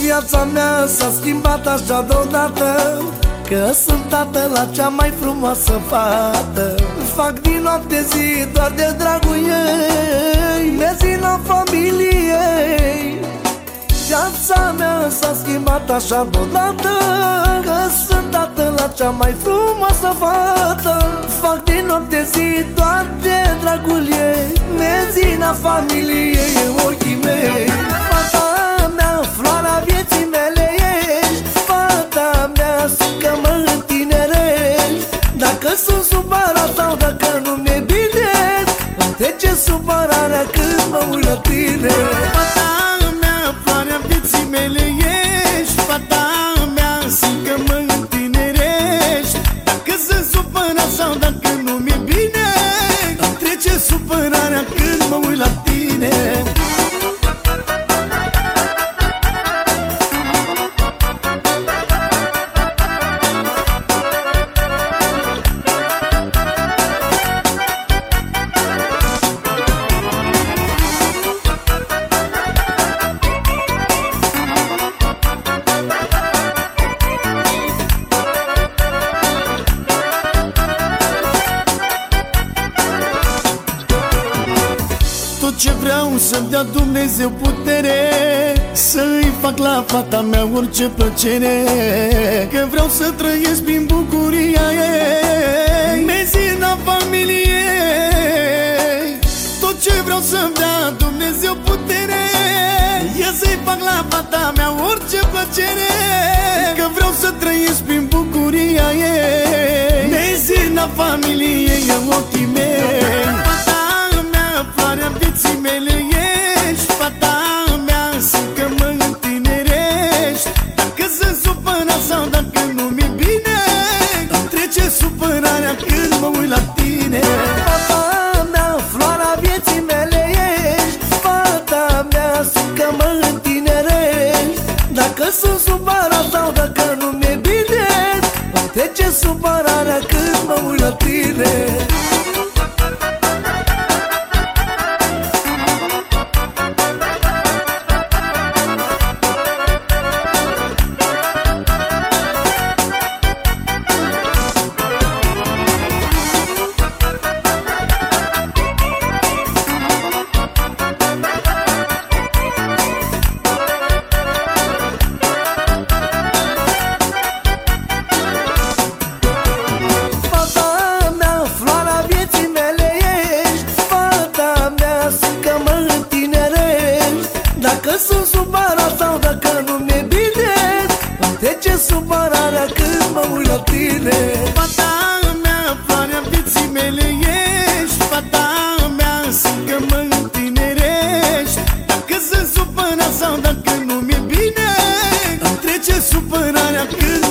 Viața mea s-a schimbat așa deodată Că sunt tată la cea mai frumoasă fată. Fac din noapte zi doar de dragul ei Mezi la familiei Viața mea s-a schimbat așa deodată Că sunt tată la cea mai frumoasă fată. Fac din noapte zi doar de dragul ei Mezi la familiei supărat sau dacă nu mi-e bine Îmi trece supărarea când mă uit la Tot ce vreau să-mi dea Dumnezeu putere Să-i fac la fata mea orice plăcere. Că vreau să trăiesc prin bucuria ei Mezina familiei Tot ce vreau să-mi dea Dumnezeu putere E să-i fac la fata mea orice plăcere. Că vreau să trăiesc prin bucuria ei Mezina familiei în ochii mei supărat sau dacă nu mi-e bine Îmi trece supărarea când mă uit la tine. Fata mea, floarea vieții mele ești Fata mea, simt că mă întinerești Dacă sunt supărat sau dacă nu mi-e bine Îmi trece supărarea când mă uit la tine supărat sau dacă nu mi-e bine Îmi trece supărarea când mă uit la tine? Fata mea, floarea vieții mele ești Fata mea, simt că mă întinerești. Dacă sunt supărat sau dacă nu mi-e bine Îmi trece supărarea când